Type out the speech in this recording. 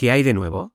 ¿Qué hay de nuevo?